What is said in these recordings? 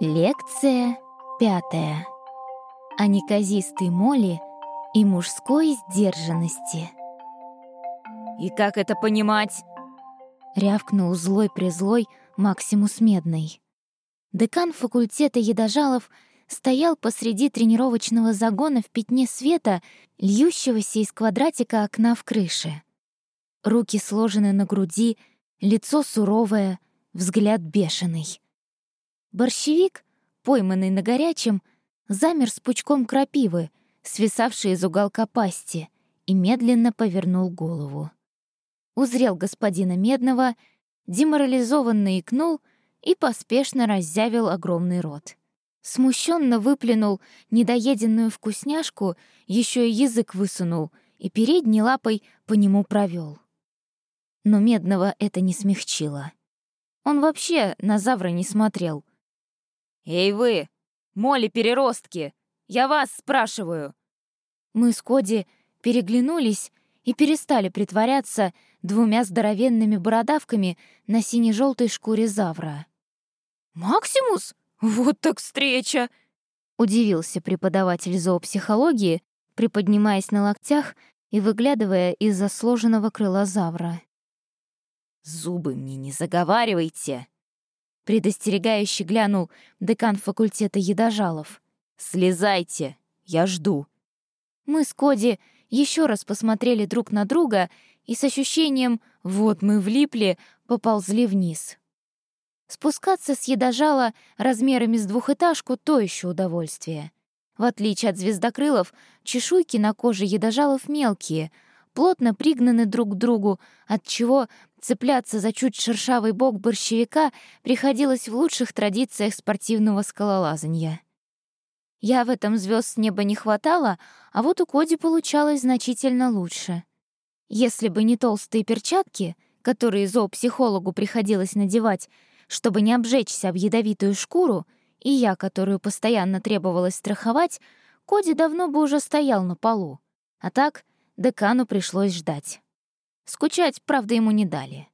Лекция пятая. О неказистой моли и мужской сдержанности. «И как это понимать?» — рявкнул злой-призлой Максимус Медный. Декан факультета едожалов стоял посреди тренировочного загона в пятне света, льющегося из квадратика окна в крыше. Руки сложены на груди, лицо суровое, взгляд бешеный. Борщевик, пойманный на горячем, замер с пучком крапивы, свисавшей из уголка пасти, и медленно повернул голову. Узрел господина Медного, деморализованно икнул и поспешно раззявил огромный рот. Смущенно выплюнул недоеденную вкусняшку, еще и язык высунул и передней лапой по нему провел. Но Медного это не смягчило. Он вообще на Завра не смотрел, «Эй вы, моли-переростки! Я вас спрашиваю!» Мы с Коди переглянулись и перестали притворяться двумя здоровенными бородавками на сине желтой шкуре Завра. «Максимус? Вот так встреча!» — удивился преподаватель зоопсихологии, приподнимаясь на локтях и выглядывая из-за сложенного крыла Завра. «Зубы мне не заговаривайте!» Предостерегающе глянул декан факультета едожалов. «Слезайте, я жду». Мы с Коди еще раз посмотрели друг на друга и с ощущением «вот мы влипли» поползли вниз. Спускаться с едожала размерами с двухэтажку — то еще удовольствие. В отличие от звездокрылов, чешуйки на коже едожалов мелкие — плотно пригнаны друг к другу, отчего цепляться за чуть шершавый бок борщевика приходилось в лучших традициях спортивного скалолазания. Я в этом звезд с неба не хватало, а вот у Коди получалось значительно лучше. Если бы не толстые перчатки, которые зоопсихологу приходилось надевать, чтобы не обжечься об ядовитую шкуру, и я, которую постоянно требовалось страховать, Коди давно бы уже стоял на полу. А так декану пришлось ждать. Скучать, правда, ему не дали.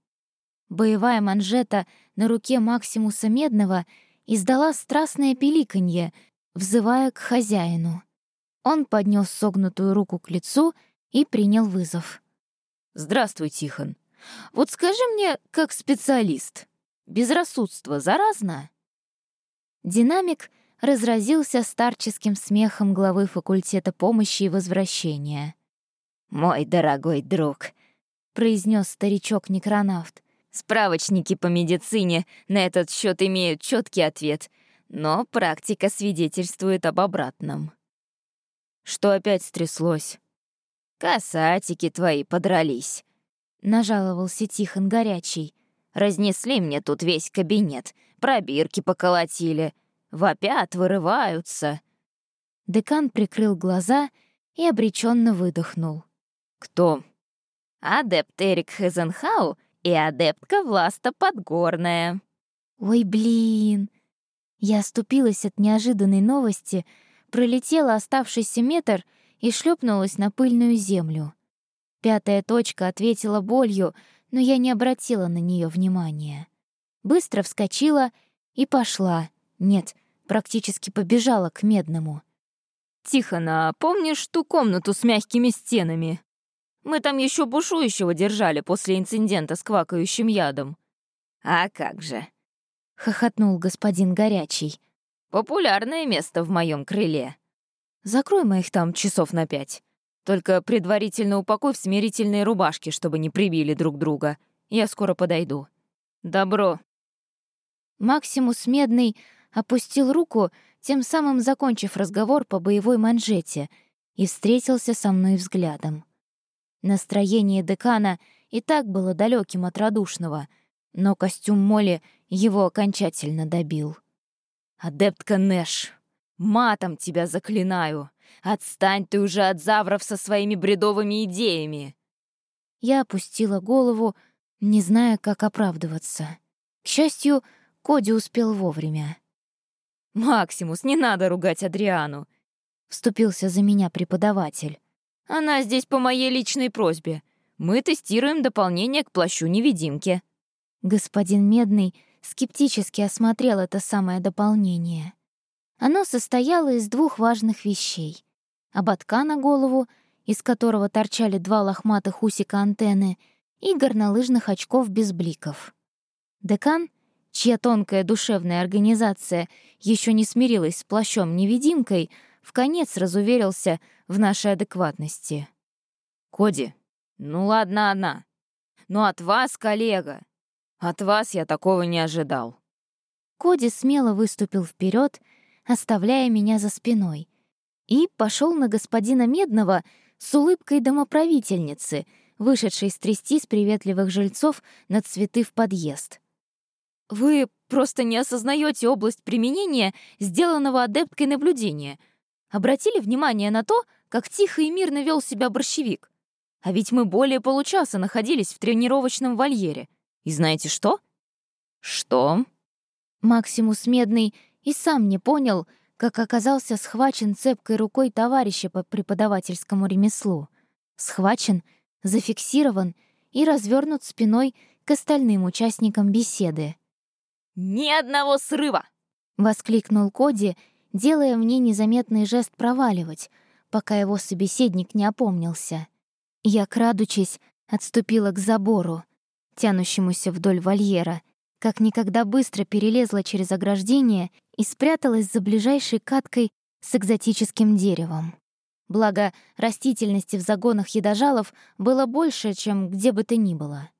Боевая манжета на руке Максимуса Медного издала страстное пиликанье, взывая к хозяину. Он поднес согнутую руку к лицу и принял вызов. «Здравствуй, Тихон. Вот скажи мне, как специалист, безрассудство заразно?» Динамик разразился старческим смехом главы факультета помощи и возвращения. «Мой дорогой друг», — произнес старичок-некронавт, «справочники по медицине на этот счет имеют четкий ответ, но практика свидетельствует об обратном». «Что опять стряслось?» «Касатики твои подрались», — нажаловался Тихон Горячий. «Разнесли мне тут весь кабинет, пробирки поколотили, вопят, вырываются». Декан прикрыл глаза и обреченно выдохнул. «Кто?» «Адепт Эрик Хезенхау и адептка Власта Подгорная». «Ой, блин!» Я оступилась от неожиданной новости, пролетела оставшийся метр и шлепнулась на пыльную землю. Пятая точка ответила болью, но я не обратила на нее внимания. Быстро вскочила и пошла. Нет, практически побежала к медному. «Тихона, помнишь ту комнату с мягкими стенами?» Мы там еще бушующего держали после инцидента с квакающим ядом». «А как же?» — хохотнул господин Горячий. «Популярное место в моем крыле. Закрой моих там часов на пять. Только предварительно упакуй в смирительные рубашки, чтобы не прибили друг друга. Я скоро подойду. Добро». Максимус Медный опустил руку, тем самым закончив разговор по боевой манжете, и встретился со мной взглядом. Настроение декана и так было далеким от радушного, но костюм Молли его окончательно добил. «Адептка Нэш, матом тебя заклинаю! Отстань ты уже от завров со своими бредовыми идеями!» Я опустила голову, не зная, как оправдываться. К счастью, Коди успел вовремя. «Максимус, не надо ругать Адриану!» — вступился за меня преподаватель. Она здесь по моей личной просьбе. Мы тестируем дополнение к плащу-невидимки». Господин Медный скептически осмотрел это самое дополнение. Оно состояло из двух важных вещей. Ободка на голову, из которого торчали два лохматых усика антенны, и горнолыжных очков без бликов. Декан, чья тонкая душевная организация еще не смирилась с плащом-невидимкой, в конец разуверился в нашей адекватности. «Коди, ну ладно она. Но от вас, коллега, от вас я такого не ожидал». Коди смело выступил вперед, оставляя меня за спиной, и пошел на господина Медного с улыбкой домоправительницы, вышедшей стрясти с приветливых жильцов на цветы в подъезд. «Вы просто не осознаете область применения сделанного адепткой наблюдения. Обратили внимание на то, как тихо и мирно вел себя борщевик? А ведь мы более получаса находились в тренировочном вольере. И знаете что? Что? Максимус Медный и сам не понял, как оказался схвачен цепкой рукой товарища по преподавательскому ремеслу. Схвачен, зафиксирован и развернут спиной к остальным участникам беседы. «Ни одного срыва!» — воскликнул Коди, делая мне незаметный жест проваливать, пока его собеседник не опомнился. Я, крадучись, отступила к забору, тянущемуся вдоль вольера, как никогда быстро перелезла через ограждение и спряталась за ближайшей каткой с экзотическим деревом. Благо, растительности в загонах едожалов было больше, чем где бы то ни было.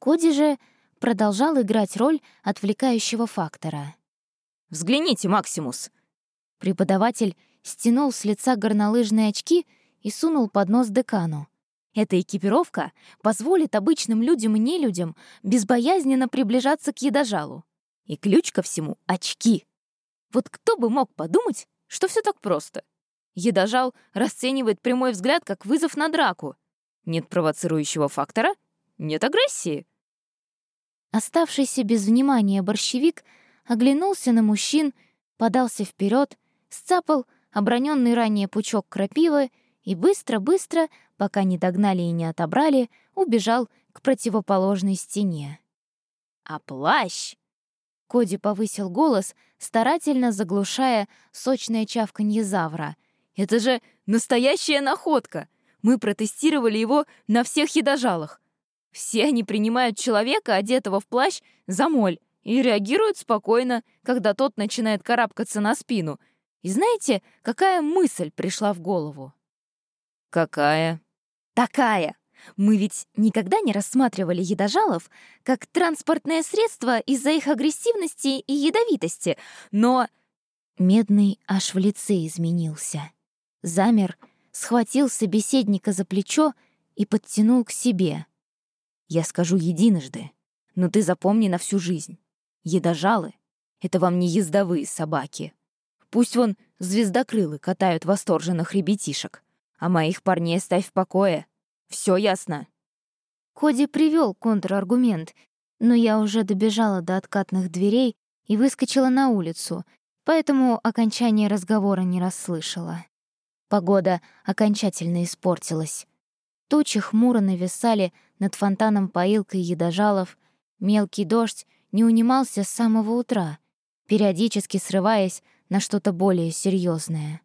Коди же продолжал играть роль отвлекающего фактора. «Взгляните, Максимус!» Преподаватель стянул с лица горнолыжные очки и сунул под нос декану. Эта экипировка позволит обычным людям и нелюдям безбоязненно приближаться к едожалу. И ключ ко всему — очки. Вот кто бы мог подумать, что все так просто? Едожал расценивает прямой взгляд как вызов на драку. Нет провоцирующего фактора — нет агрессии. Оставшийся без внимания борщевик оглянулся на мужчин, подался вперед, сцапал оброненный ранее пучок крапивы и быстро-быстро, пока не догнали и не отобрали, убежал к противоположной стене. «А плащ?» Коди повысил голос, старательно заглушая сочное чавканье завра. «Это же настоящая находка! Мы протестировали его на всех едожалах. Все они принимают человека, одетого в плащ, за моль, и реагируют спокойно, когда тот начинает карабкаться на спину. И знаете, какая мысль пришла в голову? «Какая?» «Такая! Мы ведь никогда не рассматривали едожалов как транспортное средство из-за их агрессивности и ядовитости, но...» Медный аж в лице изменился. Замер, схватил собеседника за плечо и подтянул к себе. «Я скажу единожды, но ты запомни на всю жизнь. Едожалы — это вам не ездовые собаки. Пусть вон звездокрылы катают восторженных ребятишек, а моих парней оставь в покое. Все ясно?» Коди привел контраргумент, но я уже добежала до откатных дверей и выскочила на улицу, поэтому окончание разговора не расслышала. Погода окончательно испортилась. Тучи хмуро нависали над фонтаном поилкой едожалов, мелкий дождь не унимался с самого утра, периодически срываясь на что-то более серьезное.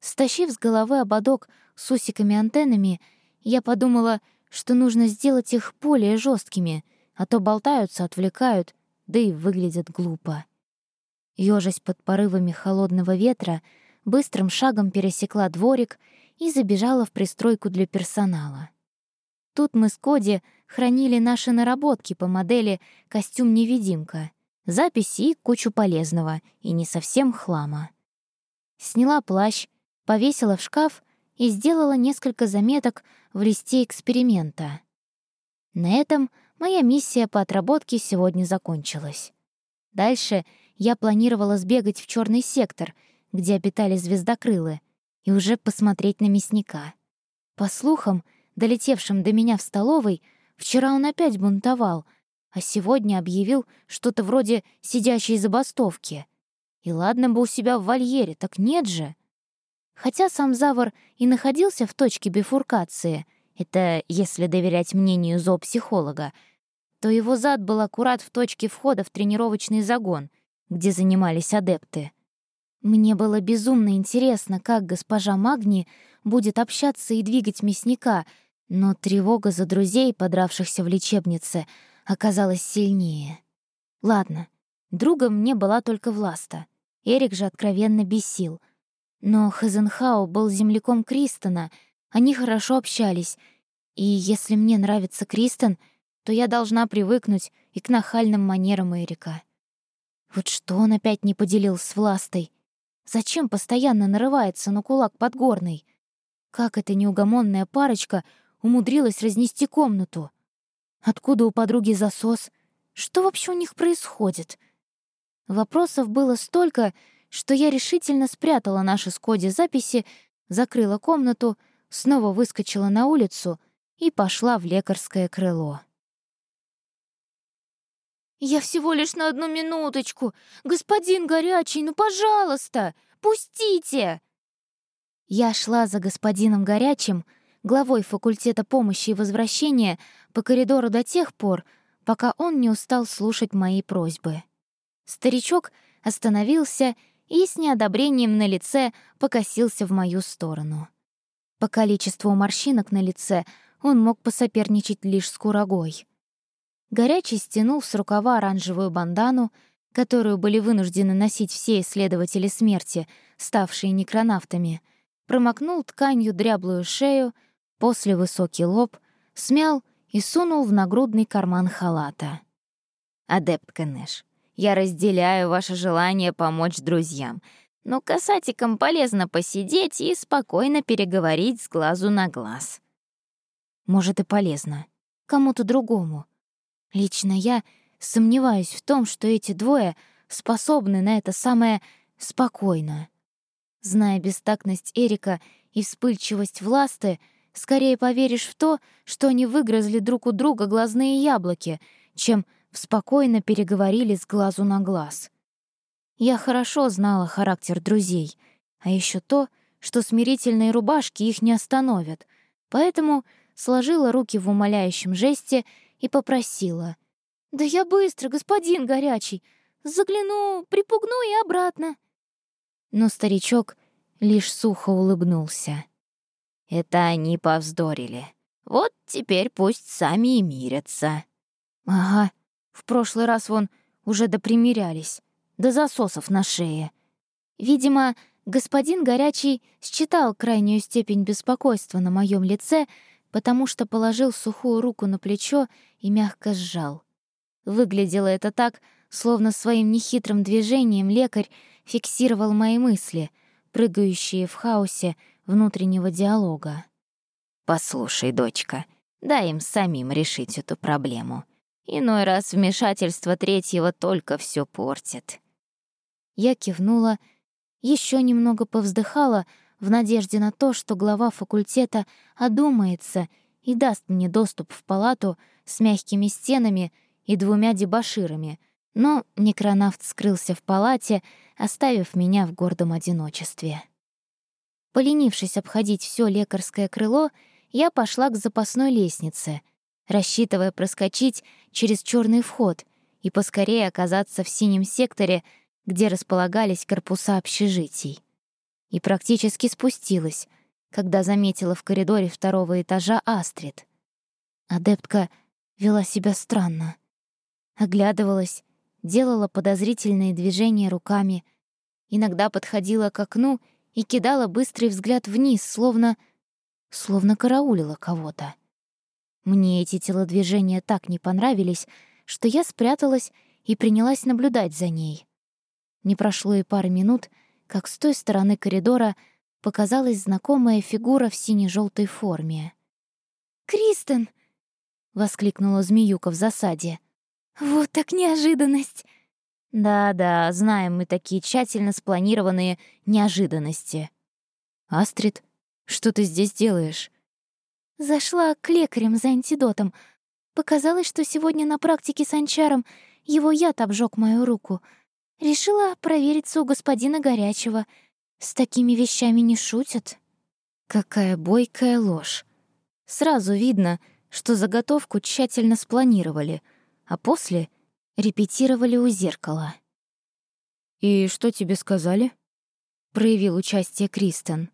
Стащив с головы ободок с усиками-антеннами, я подумала, что нужно сделать их более жесткими, а то болтаются, отвлекают, да и выглядят глупо. Ёжась под порывами холодного ветра, быстрым шагом пересекла дворик и забежала в пристройку для персонала. Тут мы с Коди хранили наши наработки по модели «Костюм-невидимка», записи и кучу полезного и не совсем хлама. Сняла плащ, повесила в шкаф и сделала несколько заметок в листе эксперимента. На этом моя миссия по отработке сегодня закончилась. Дальше я планировала сбегать в черный сектор, где обитали звездокрылы, и уже посмотреть на мясника. По слухам, долетевшим до меня в столовой, вчера он опять бунтовал, а сегодня объявил что-то вроде сидящей забастовки. И ладно бы у себя в вольере, так нет же. Хотя сам Завор и находился в точке бифуркации, это если доверять мнению зоопсихолога, то его зад был аккурат в точке входа в тренировочный загон, где занимались адепты. Мне было безумно интересно, как госпожа Магни будет общаться и двигать мясника, но тревога за друзей, подравшихся в лечебнице, оказалась сильнее. Ладно, другом мне была только Власта. Эрик же откровенно бесил. Но Хазенхау был земляком Кристона, они хорошо общались, и если мне нравится Кристен, то я должна привыкнуть и к нахальным манерам Эрика. Вот что он опять не поделил с Властой? Зачем постоянно нарывается на кулак Подгорный? Как эта неугомонная парочка умудрилась разнести комнату? Откуда у подруги засос? Что вообще у них происходит? Вопросов было столько, что я решительно спрятала наши с Коди записи, закрыла комнату, снова выскочила на улицу и пошла в лекарское крыло. «Я всего лишь на одну минуточку! Господин Горячий, ну, пожалуйста, пустите!» Я шла за господином Горячим, главой факультета помощи и возвращения, по коридору до тех пор, пока он не устал слушать мои просьбы. Старичок остановился и с неодобрением на лице покосился в мою сторону. По количеству морщинок на лице он мог посоперничать лишь с курагой. Горячий стянул с рукава оранжевую бандану, которую были вынуждены носить все исследователи смерти, ставшие некронавтами, промокнул тканью дряблую шею, после высокий лоб, смял и сунул в нагрудный карман халата. «Адепт Кэнэш, я разделяю ваше желание помочь друзьям, но касатикам полезно посидеть и спокойно переговорить с глазу на глаз». «Может, и полезно. Кому-то другому», Лично я сомневаюсь в том, что эти двое способны на это самое спокойно. Зная бестактность Эрика и вспыльчивость Власты, скорее поверишь в то, что они выгрызли друг у друга глазные яблоки, чем спокойно переговорили с глазу на глаз. Я хорошо знала характер друзей, а еще то, что смирительные рубашки их не остановят, поэтому сложила руки в умоляющем жесте и попросила. «Да я быстро, господин горячий. Загляну, припугну и обратно». Но старичок лишь сухо улыбнулся. «Это они повздорили. Вот теперь пусть сами и мирятся». «Ага, в прошлый раз вон уже допримирялись, до засосов на шее. Видимо, господин Горячий считал крайнюю степень беспокойства на моем лице потому что положил сухую руку на плечо и мягко сжал. Выглядело это так, словно своим нехитрым движением лекарь фиксировал мои мысли, прыгающие в хаосе внутреннего диалога. «Послушай, дочка, дай им самим решить эту проблему. Иной раз вмешательство третьего только все портит». Я кивнула, еще немного повздыхала, в надежде на то, что глава факультета одумается и даст мне доступ в палату с мягкими стенами и двумя дебоширами, но некронавт скрылся в палате, оставив меня в гордом одиночестве. Поленившись обходить все лекарское крыло, я пошла к запасной лестнице, рассчитывая проскочить через черный вход и поскорее оказаться в синем секторе, где располагались корпуса общежитий и практически спустилась, когда заметила в коридоре второго этажа Астрид. Адептка вела себя странно. Оглядывалась, делала подозрительные движения руками, иногда подходила к окну и кидала быстрый взгляд вниз, словно... словно караулила кого-то. Мне эти телодвижения так не понравились, что я спряталась и принялась наблюдать за ней. Не прошло и пары минут, как с той стороны коридора показалась знакомая фигура в сине-желтой форме. «Кристен!» — воскликнула змеюка в засаде. «Вот так неожиданность!» «Да-да, знаем мы такие тщательно спланированные неожиданности». «Астрид, что ты здесь делаешь?» «Зашла к лекарям за антидотом. Показалось, что сегодня на практике с анчаром его яд обжег мою руку — Решила провериться у господина Горячего. С такими вещами не шутят. Какая бойкая ложь. Сразу видно, что заготовку тщательно спланировали. а после репетировали у зеркала. «И что тебе сказали?» — проявил участие Кристен.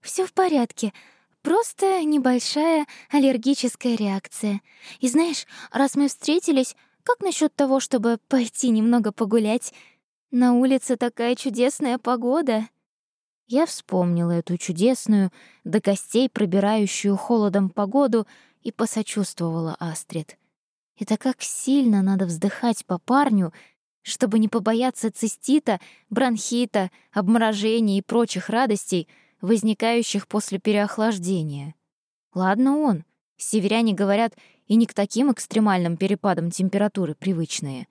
Все в порядке, просто небольшая аллергическая реакция. И знаешь, раз мы встретились, как насчет того, чтобы пойти немного погулять? На улице такая чудесная погода». Я вспомнила эту чудесную, до костей пробирающую холодом погоду и посочувствовала Астрид. Это как сильно надо вздыхать по парню, чтобы не побояться цистита, бронхита, обморожения и прочих радостей, возникающих после переохлаждения. Ладно он, северяне говорят, и не к таким экстремальным перепадам температуры привычные.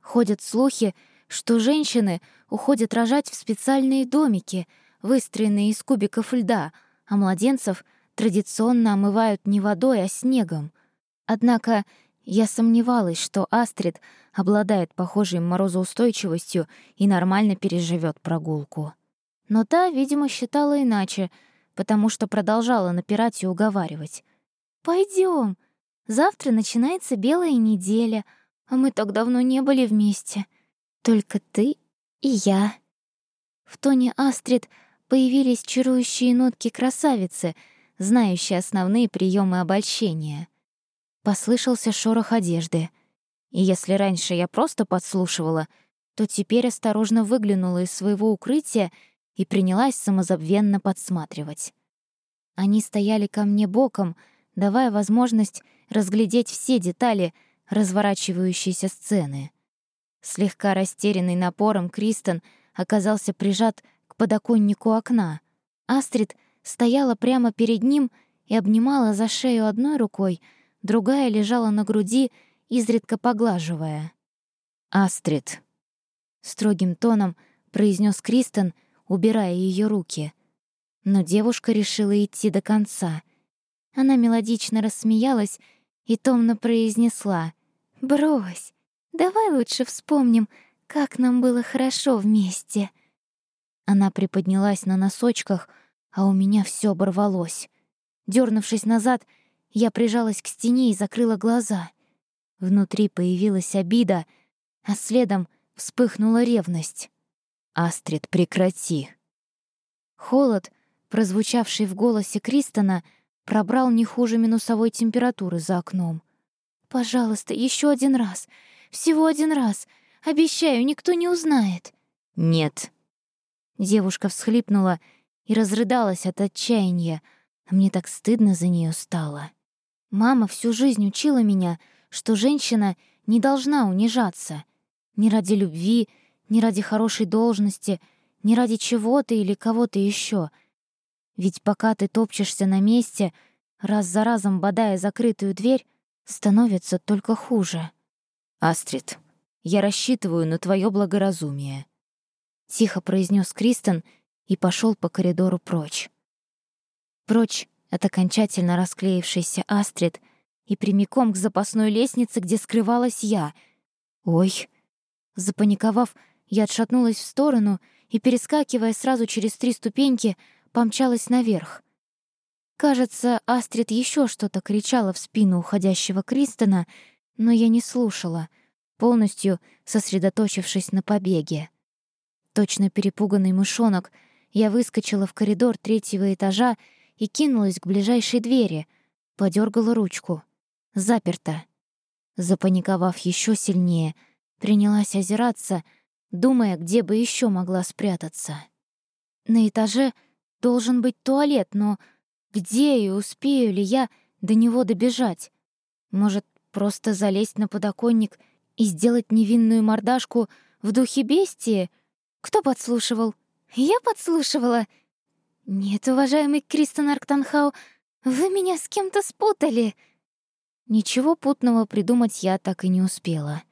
Ходят слухи, что женщины уходят рожать в специальные домики, выстроенные из кубиков льда, а младенцев традиционно омывают не водой, а снегом. Однако я сомневалась, что Астрид обладает похожей морозоустойчивостью и нормально переживет прогулку. Но та, видимо, считала иначе, потому что продолжала напирать и уговаривать. Пойдем, Завтра начинается белая неделя, а мы так давно не были вместе. Только ты и я. В тоне Астрид появились чарующие нотки красавицы, знающие основные приемы обольщения. Послышался шорох одежды. И если раньше я просто подслушивала, то теперь осторожно выглянула из своего укрытия и принялась самозабвенно подсматривать. Они стояли ко мне боком, давая возможность разглядеть все детали разворачивающейся сцены. Слегка растерянный напором Кристен оказался прижат к подоконнику окна. Астрид стояла прямо перед ним и обнимала за шею одной рукой, другая лежала на груди, изредка поглаживая. «Астрид», — строгим тоном произнес Кристен, убирая ее руки. Но девушка решила идти до конца. Она мелодично рассмеялась и томно произнесла «Брось, давай лучше вспомним, как нам было хорошо вместе». Она приподнялась на носочках, а у меня все оборвалось. Дернувшись назад, я прижалась к стене и закрыла глаза. Внутри появилась обида, а следом вспыхнула ревность. «Астрид, прекрати!» Холод, прозвучавший в голосе Кристона, — пробрал не хуже минусовой температуры за окном. «Пожалуйста, еще один раз. Всего один раз. Обещаю, никто не узнает». «Нет». Девушка всхлипнула и разрыдалась от отчаяния. Мне так стыдно за нее стало. Мама всю жизнь учила меня, что женщина не должна унижаться. Ни ради любви, ни ради хорошей должности, ни ради чего-то или кого-то еще — ведь пока ты топчешься на месте, раз за разом бодая закрытую дверь, становится только хуже. «Астрид, я рассчитываю на твое благоразумие», — тихо произнес Кристен и пошел по коридору прочь. Прочь от окончательно расклеившейся Астрид и прямиком к запасной лестнице, где скрывалась я. «Ой!» Запаниковав, я отшатнулась в сторону и, перескакивая сразу через три ступеньки, помчалась наверх. Кажется, Астрид еще что-то кричала в спину уходящего Кристона, но я не слушала, полностью сосредоточившись на побеге. Точно перепуганный мышонок, я выскочила в коридор третьего этажа и кинулась к ближайшей двери, подергала ручку. Заперто. Запаниковав еще сильнее, принялась озираться, думая, где бы еще могла спрятаться. На этаже — Должен быть туалет, но где и успею ли я до него добежать? Может, просто залезть на подоконник и сделать невинную мордашку в духе бестии? Кто подслушивал? Я подслушивала. Нет, уважаемый Кристен Арктанхау, вы меня с кем-то спутали. Ничего путного придумать я так и не успела.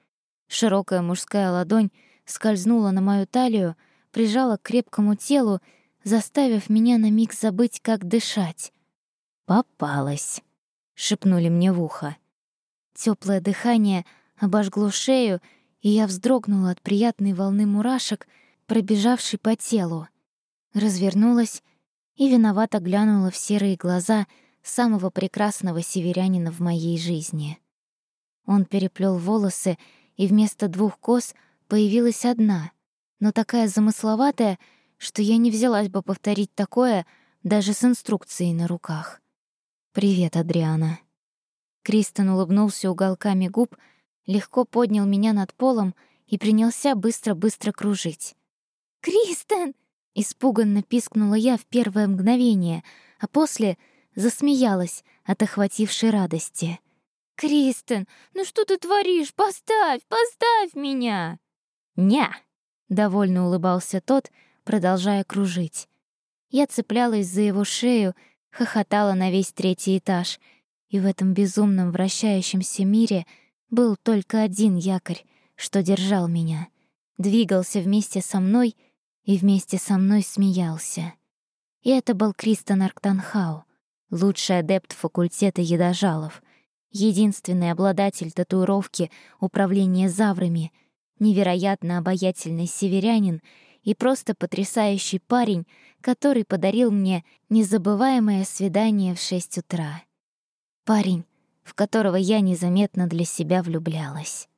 Широкая мужская ладонь скользнула на мою талию, прижала к крепкому телу заставив меня на миг забыть, как дышать. «Попалась», — шепнули мне в ухо. Теплое дыхание обожгло шею, и я вздрогнула от приятной волны мурашек, пробежавшей по телу. Развернулась и виновато глянула в серые глаза самого прекрасного северянина в моей жизни. Он переплел волосы, и вместо двух кос появилась одна, но такая замысловатая, что я не взялась бы повторить такое даже с инструкцией на руках. «Привет, Адриана». Кристен улыбнулся уголками губ, легко поднял меня над полом и принялся быстро-быстро кружить. «Кристен!» — испуганно пискнула я в первое мгновение, а после засмеялась от охватившей радости. «Кристен, ну что ты творишь? Поставь, поставь меня!» «Ня!» — довольно улыбался тот, продолжая кружить. Я цеплялась за его шею, хохотала на весь третий этаж, и в этом безумном вращающемся мире был только один якорь, что держал меня, двигался вместе со мной и вместе со мной смеялся. И это был Кристен Арктанхау, лучший адепт факультета едожалов — единственный обладатель татуировки управления заврами, невероятно обаятельный северянин и просто потрясающий парень, который подарил мне незабываемое свидание в шесть утра. Парень, в которого я незаметно для себя влюблялась.